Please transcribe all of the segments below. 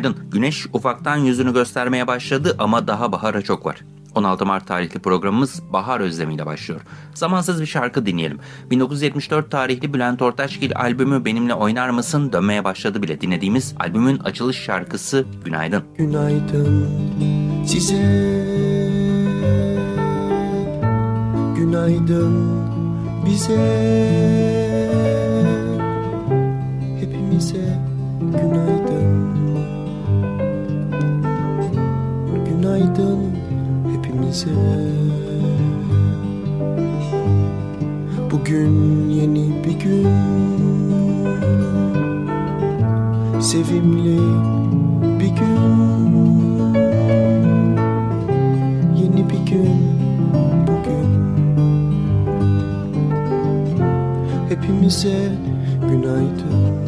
Günaydın. Güneş ufaktan yüzünü göstermeye başladı ama daha bahara çok var. 16 Mart tarihli programımız Bahar Özlemi ile başlıyor. Zamansız bir şarkı dinleyelim. 1974 tarihli Bülent Ortaçgil albümü Benimle Oynar Mısın dönmeye başladı bile dinlediğimiz albümün açılış şarkısı Günaydın. Günaydın size Günaydın bize Hepimize günaydın Günaydın hepimize. Bugün yeni bir gün. Sevimli bir gün. Yeni bir gün bugün. Hepimize günaydın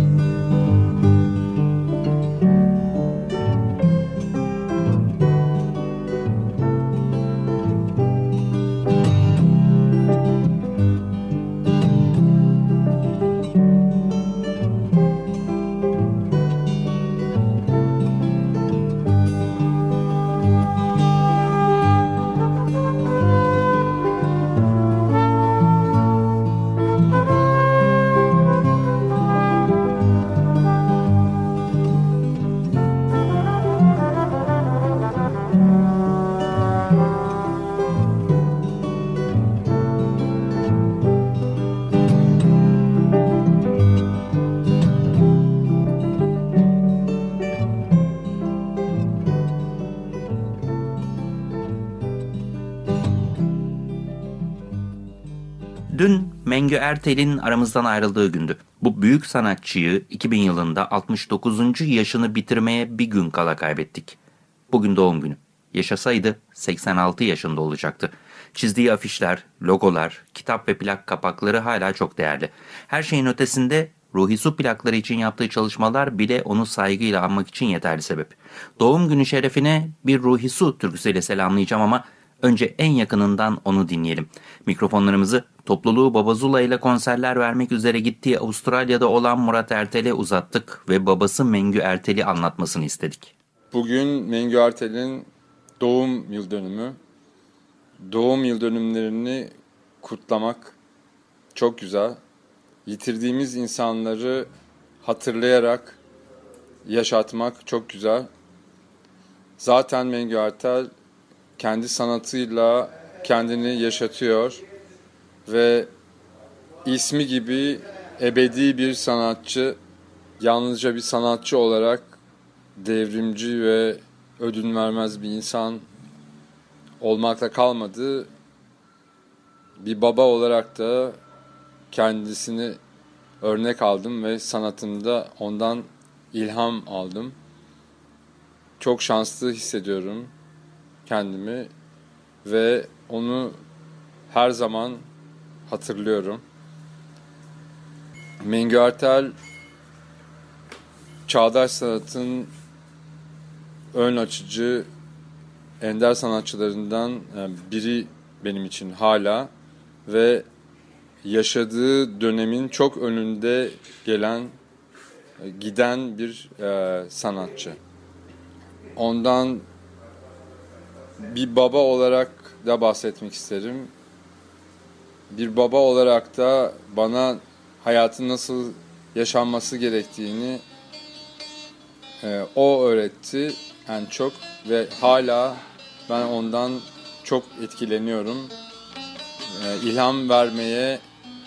Dün Mengü Ertel'in aramızdan ayrıldığı gündü. Bu büyük sanatçıyı 2000 yılında 69. yaşını bitirmeye bir gün kala kaybettik. Bugün doğum günü. Yaşasaydı 86 yaşında olacaktı. Çizdiği afişler, logolar, kitap ve plak kapakları hala çok değerli. Her şeyin ötesinde Ruhi Su plakları için yaptığı çalışmalar bile onu saygıyla anmak için yeterli sebep. Doğum günü şerefine bir Ruhi Su türküsüyle selamlayacağım ama önce en yakınından onu dinleyelim. Mikrofonlarımızı topluluğu Babazula ile konserler vermek üzere gittiği Avustralya'da olan Murat Ertel'e uzattık ve babası Mengü Ertel'i anlatmasını istedik. Bugün Mengü Ertel'in doğum yıl dönümü. Doğum yıl dönümlerini kutlamak çok güzel. Yitirdiğimiz insanları hatırlayarak yaşatmak çok güzel. Zaten Mengü Ertel kendi sanatıyla kendini yaşatıyor ve ismi gibi ebedi bir sanatçı, yalnızca bir sanatçı olarak devrimci ve ödün vermez bir insan olmakla kalmadı. Bir baba olarak da kendisini örnek aldım ve sanatımda ondan ilham aldım. Çok şanslı hissediyorum kendimi ve onu her zaman hatırlıyorum. Mengü Ertel çağdaş sanatın ön açıcı ender sanatçılarından biri benim için hala ve yaşadığı dönemin çok önünde gelen giden bir sanatçı. Ondan bir baba olarak da bahsetmek isterim. Bir baba olarak da bana hayatın nasıl yaşanması gerektiğini e, o öğretti en çok ve hala ben ondan çok etkileniyorum. E, ilham vermeye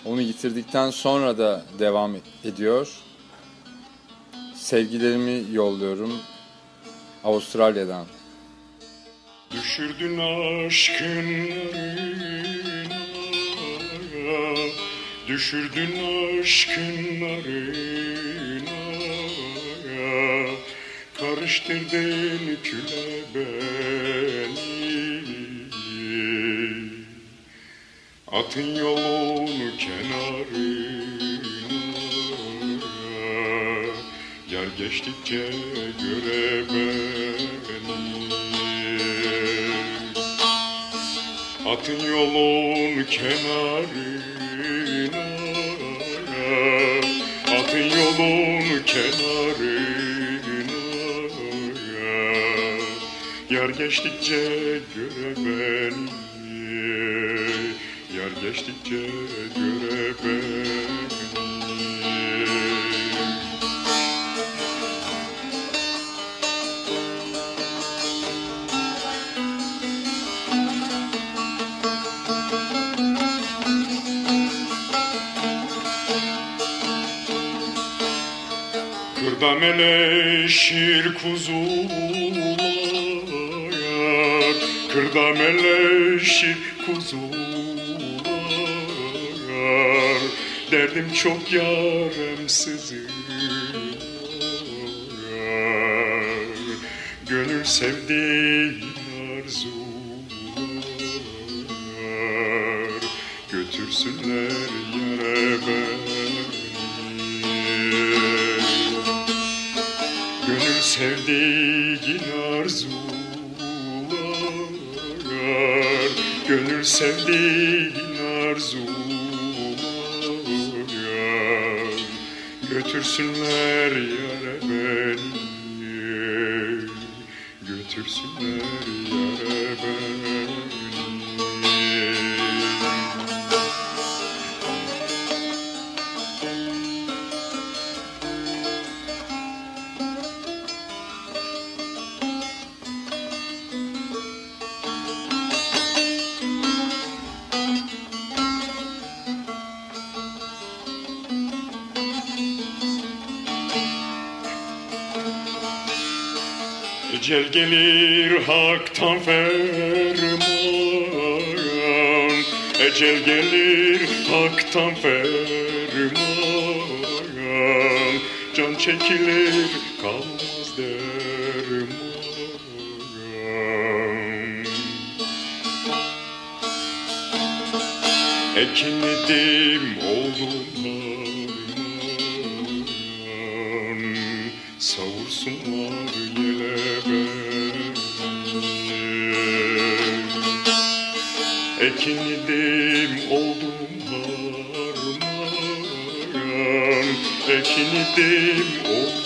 onu yitirdikten sonra da devam ediyor. Sevgilerimi yolluyorum Avustralya'dan. Düşürdün aşkın Düşürdün aşkın narına Karıştırdın küle beni. Atın yolun kenarına. Yer geçtikçe göre beni Atın yolun kenarına. Atın yolun kenarına. Yer geçtikçe göre beni. Yer geçtikçe göre beni Kırda meleşir kuzular Kırda meleşir kuzular Derdim çok yarem sızıyor Gönül sevdiğin Sevdiğin arzular Götürsünler yare beni. Götürsünler yare beni gelir haktan ferman Ecel gelir haktan ferman Can çekilir kalmaz derman Ekinledim oldum harman Ekinledim oldum harman Ekinledim oldum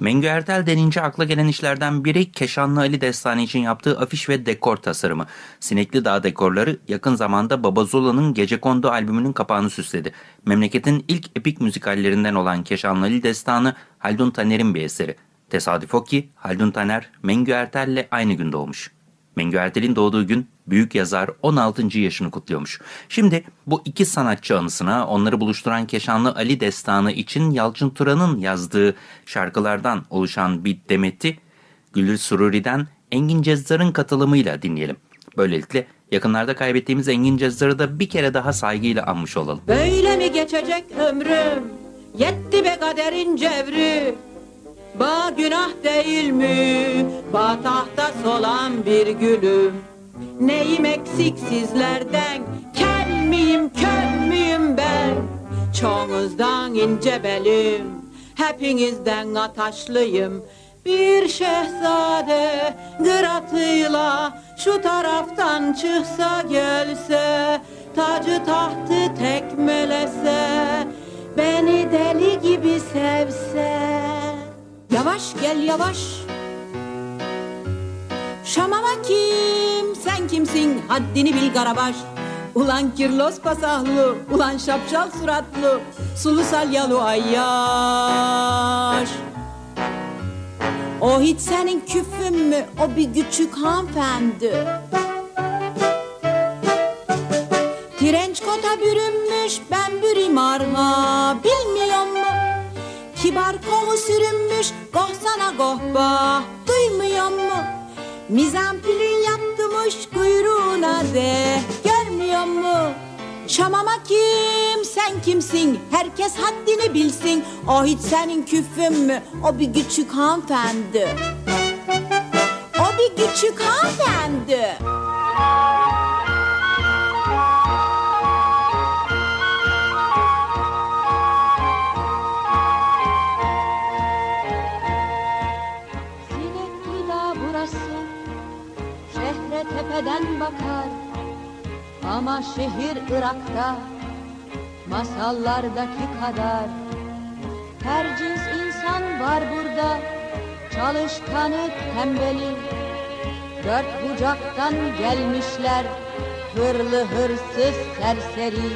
Mengü Ertel denince akla gelen işlerden biri Keşanlı Ali Destanı için yaptığı afiş ve dekor tasarımı. Sinekli Dağ dekorları yakın zamanda Baba Zula'nın Gecekondu albümünün kapağını süsledi. Memleketin ilk epik müzikallerinden olan Keşanlı Ali Destanı Haldun Taner'in bir eseri. Tesadüf o ki Haldun Taner Mengü Ertel'le aynı gün doğmuş. Mengü Ertel'in doğduğu gün büyük yazar 16. yaşını kutluyormuş. Şimdi bu iki sanatçı anısına onları buluşturan Keşanlı Ali Destanı için Yalçın Turan'ın yazdığı şarkılardan oluşan bir demeti Gülür Sururi'den Engin Cezzar'ın katılımıyla dinleyelim. Böylelikle yakınlarda kaybettiğimiz Engin Cezzar'ı da bir kere daha saygıyla anmış olalım. Böyle mi geçecek ömrüm? Yetti be kaderin cevri. Ba günah değil mi? Batahta solan bir gülüm. Neyim eksik sizlerden? Kel miyim, kör müyüm ben? Çoğunuzdan ince belim. Hepinizden ataşlıyım. Bir şehzade gıratıyla şu taraftan çıksa gelse Tacı tahtı tekmelese Beni deli gibi sevse Yavaş gel yavaş Şamama kim, sen kimsin, haddini bil Karabaş. Ulan kirlos pasahlı, ulan şapşal suratlı, sulu salyalı ayyaş. O hiç senin küfün mü, o bir küçük hanımefendi. Trenç kota bürünmüş, ben bürüm arma, bilmiyor mu? Kibar kolu sürünmüş, goh sana goh bah, duymuyor mu? Mizampilin yaptırmış kuyruğuna de, görmüyor mu? Şamama kim, sen kimsin? Herkes haddini bilsin. O hiç senin küfün mü? O bir küçük hanımefendi. O bir küçük hanımefendi. Ama şehir Irak'ta Masallardaki kadar. Her cins insan var burada Çalışkanı tembeli. Dört bucaktan gelmişler Hırlı hırsız serseri.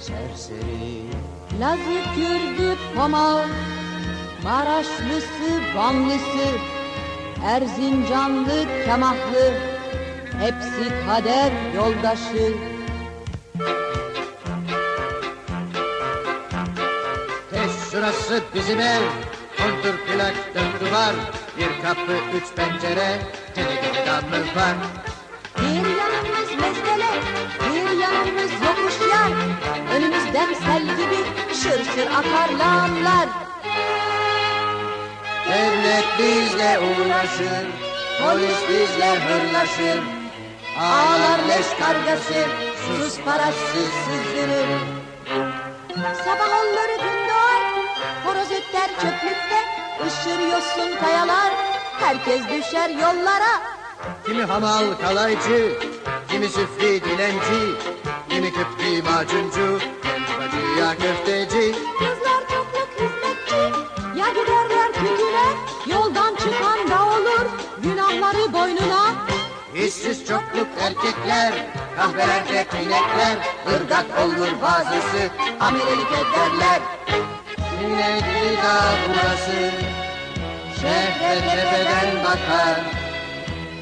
Serseri. Lazı Kürdü Pamağı Maraşlısı, Vanlısı, Erzincanlı, Kemahlı, hepsi kader yoldaşı. Teş şurası bizim ev, kontur plak dört duvar, bir kapı üç pencere, tenekeli damlı var. Bir yanımız mesele, bir yanımız yokuş yar. Önümüzden sel gibi şır şır akar lağımlar. Devlet bizle uğraşır, polis bizle hırlaşır. Ağlar leş kargası, sus parasız sızdırır. Sabah olur gün doğar, horoz öter çöplükte, yosun kayalar, herkes düşer yollara. Kimi hamal kalaycı, kimi süfli dilenci, kimi küpli macuncu, helvacı ya köfteci. Kızlar çokluk hizmetçi, ya giderler kötüne, yoldan çıkan İşsiz çokluk erkekler, kahvelerde inekler, ırgat olur bazısı, amelelik ederler. Sinekli dağ burası, şehre tepeden bakar.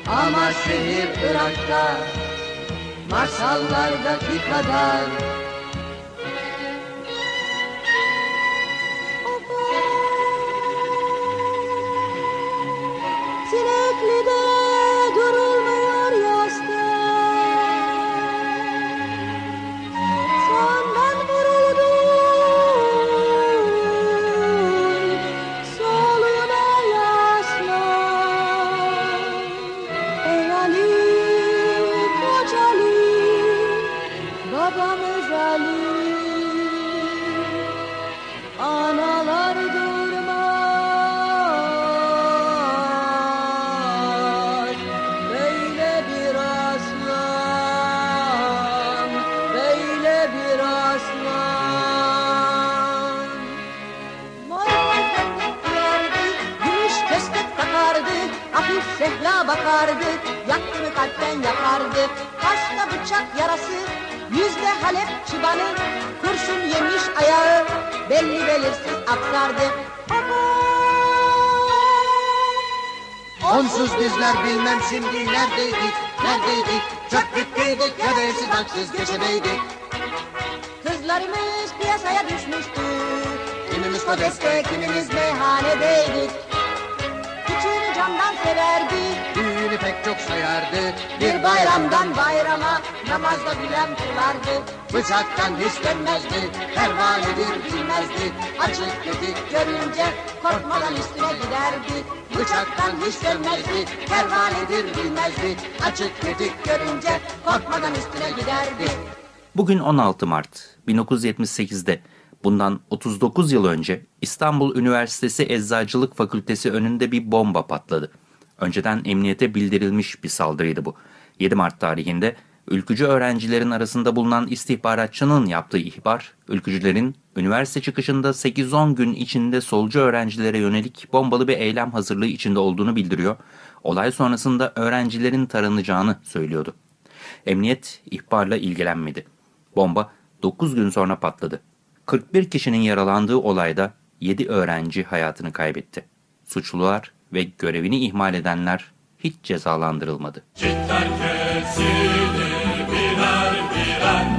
Ama şehir Irak'ta, masallardaki kadar. Sehla bakardı Yaktı mı kalpten yakardı. Kaşta bıçak yarası Yüzde Halep çıbanı. Kurşun yemiş ayağı Belli belirsiz aksardı Onsuz bizler bilmem şimdi neredeydik, neredeydik? Çöplükteydik ya da evsiz haksız köşedeydik. Kızlarımız piyasaya düşmüştü. Kimimiz Kodeste kimimiz meyhanedeydik. Küçüğünü candan severdi Büyüğünü pek çok sayardı. Bir bayramdan bayrama namazda gülen kılardı Bıçaktan hiç dönmezdi, pervanedir bilmezdi. Açık tetik görünce korkmadan üstüne giderdi Bıçaktan hiç dönmezdi, pervanedir bilmezdi. Açık tetik görünce korkmadan üstüne giderdi Bugün 16 Mart 1978'de bundan 39 yıl önce İstanbul Üniversitesi Eczacılık Fakültesi önünde bir bomba patladı. Önceden emniyete bildirilmiş bir saldırıydı bu. 7 Mart tarihinde ülkücü öğrencilerin arasında bulunan istihbaratçının yaptığı ihbar, ülkücülerin üniversite çıkışında 8-10 gün içinde solcu öğrencilere yönelik bombalı bir eylem hazırlığı içinde olduğunu bildiriyor. olay sonrasında öğrencilerin taranacağını söylüyordu. Emniyet ihbarla ilgilenmedi. Bomba 9 gün sonra patladı. 41 kişinin yaralandığı olayda 7 öğrenci hayatını kaybetti. Suçlular ve görevini ihmal edenler hiç cezalandırılmadı. Çitler kesilir birer birer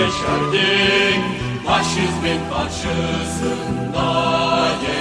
yeşerdik Faşizmin karşısında yeni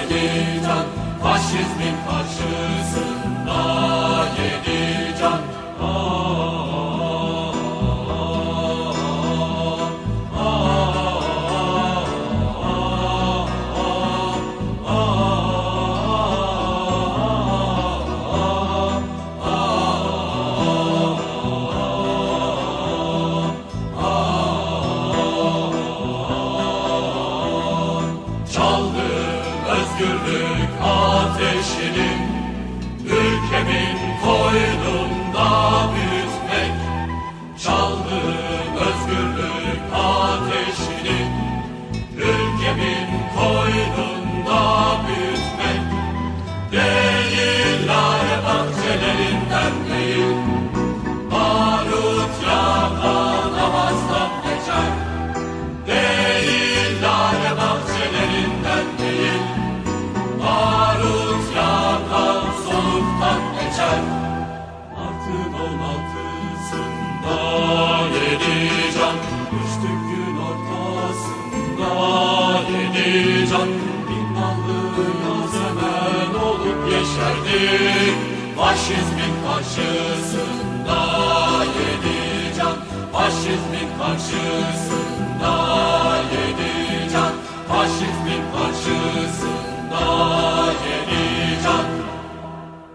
yeşerdik Faşizmin karşısında yedi can. Faşizmin karşısında yedi can. Faşizmin karşısında yedi can.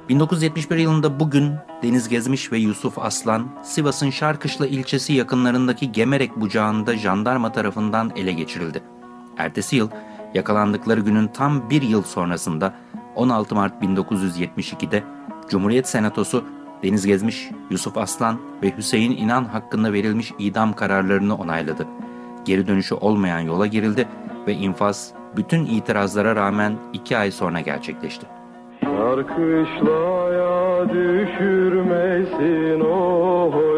1971 yılında bugün Deniz Gezmiş ve Yusuf Aslan, Sivas'ın Şarkışla ilçesi yakınlarındaki Gemerek bucağında jandarma tarafından ele geçirildi. Ertesi yıl yakalandıkları günün tam bir yıl sonrasında 16 Mart 1972'de Cumhuriyet Senatosu Deniz Gezmiş, Yusuf Aslan ve Hüseyin İnan hakkında verilmiş idam kararlarını onayladı. Geri dönüşü olmayan yola girildi ve infaz bütün itirazlara rağmen iki ay sonra gerçekleşti. Şarkışlaya düşürmesin oy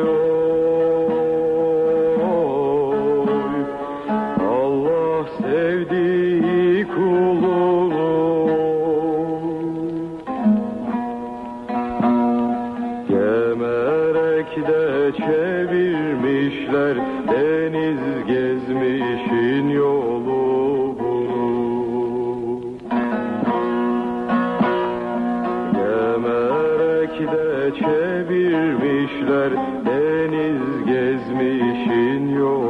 gezmişin yolunu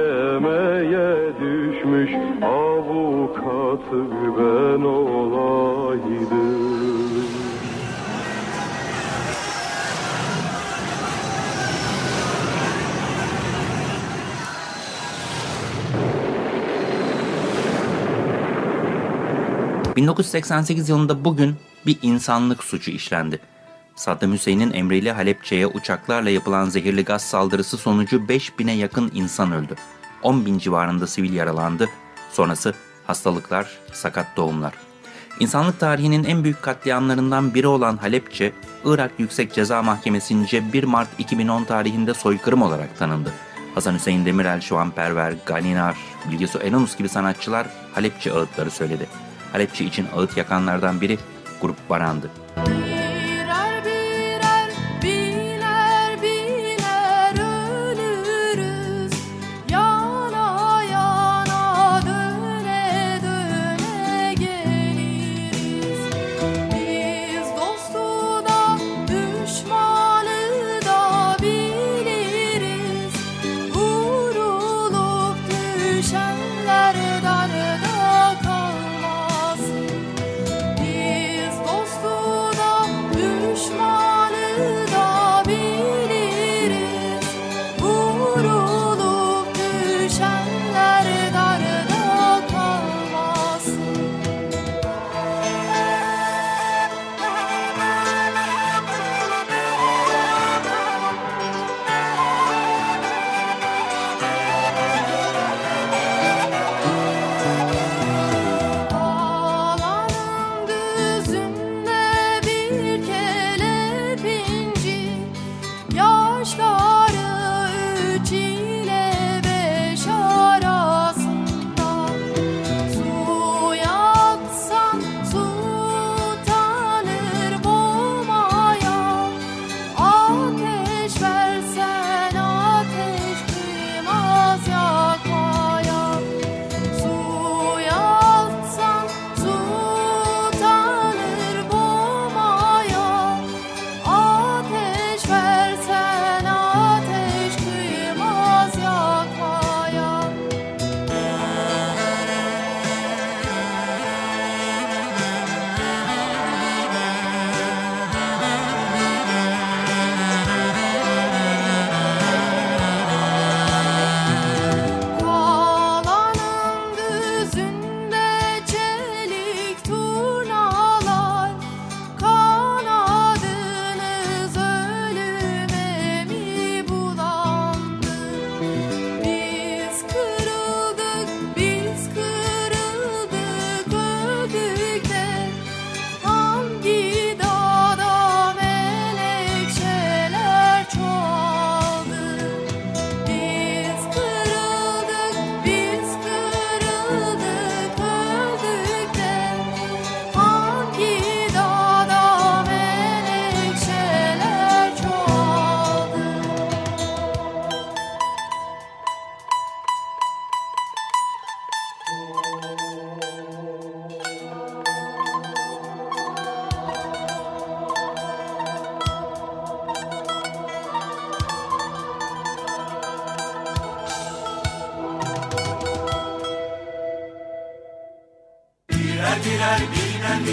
mahkemeye düşmüş avukatı ben olaydım. 1988 yılında bugün bir insanlık suçu işlendi. Saddam Hüseyin'in emriyle Halepçe'ye uçaklarla yapılan zehirli gaz saldırısı sonucu 5000'e yakın insan öldü. 10 bin civarında sivil yaralandı. Sonrası hastalıklar, sakat doğumlar. İnsanlık tarihinin en büyük katliamlarından biri olan Halepçe, Irak Yüksek Ceza Mahkemesi'nce 1 Mart 2010 tarihinde soykırım olarak tanındı. Hasan Hüseyin Demirel, Şuan Perver, Ganinar, Bilgesu Enonus gibi sanatçılar Halepçe ağıtları söyledi. Halepçe için ağıt yakanlardan biri Grup Baran'dı. Birer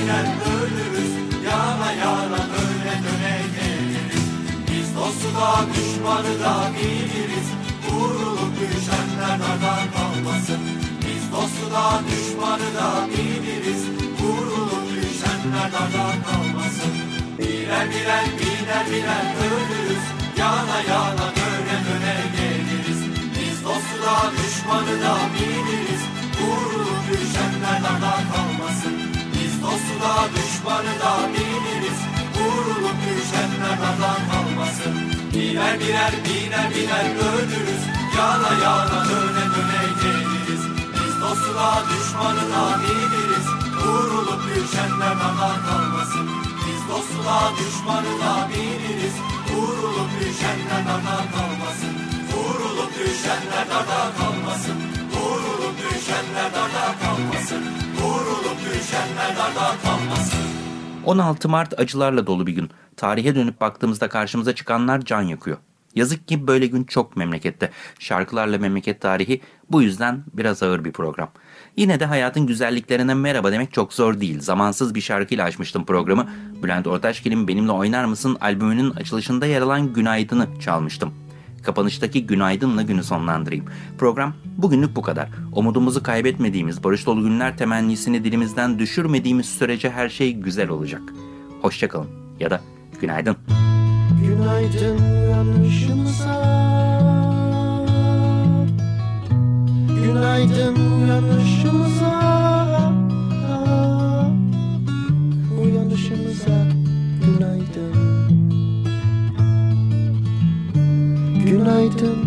biner ölürüz Yana yana döne döne geliriz. Biz dostu da düşmanı da biliriz. Vurulup düşenler dardan kalmasın? Biz dostu da düşmanı da biliriz. Vurulup düşenler dardan kalmasın? Birer birer biner biner ölürüz. Yana yana döne döne geliriz. Biz dostu da düşmanı da biliriz. Vurulup düşenler Birer birer biner biner ölürüz. Yana yana döne döne geliriz. Biz dostu da düşmanı da biliriz Vurulup düşenler dardan kalmasın. Biz dostu da düşmanı da biliriz Vurulup düşenler dardan kalmasın. Vurulup düşenler dardan kalmasın. Vurulup düşenler darda kalmasın. Vurulup düşenler darda kalmasın. 16 Mart acılarla dolu bir gün. Tarihe dönüp baktığımızda karşımıza çıkanlar can yakıyor. Yazık ki böyle gün çok memlekette. Şarkılarla memleket tarihi bu yüzden biraz ağır bir program. Yine de hayatın güzelliklerine merhaba demek çok zor değil. Zamansız bir şarkıyla açmıştım programı. Bülent Ortaçgil'in Benimle Oynar Mısın albümünün açılışında yer alan Günaydın'ı çalmıştım. Kapanıştaki günaydınla günü sonlandırayım. Program bugünlük bu kadar. Umudumuzu kaybetmediğimiz, barış dolu günler temennisini dilimizden düşürmediğimiz sürece her şey güzel olacak. Hoşçakalın ya da günaydın. Günaydın uyanışımıza Günaydın uyanışımıza Uyanışımıza günaydın. Günaydın